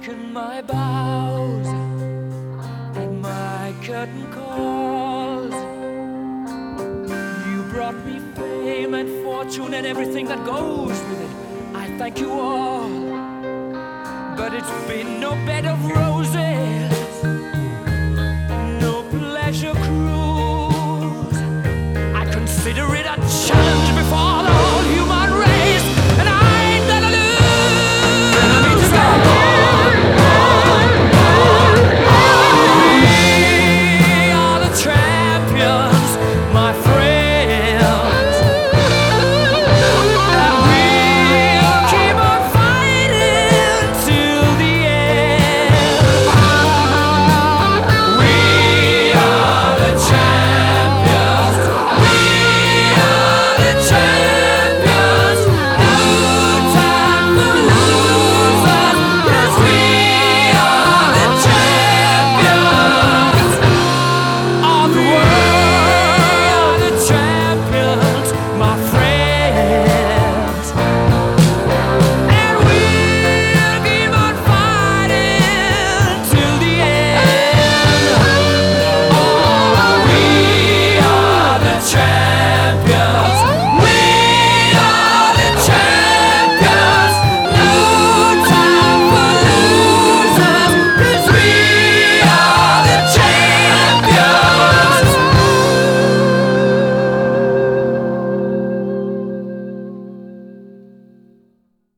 Taken my bows and my curtain calls. You brought me fame and fortune and everything that goes with it. I thank you all, but it's been no bed of roses,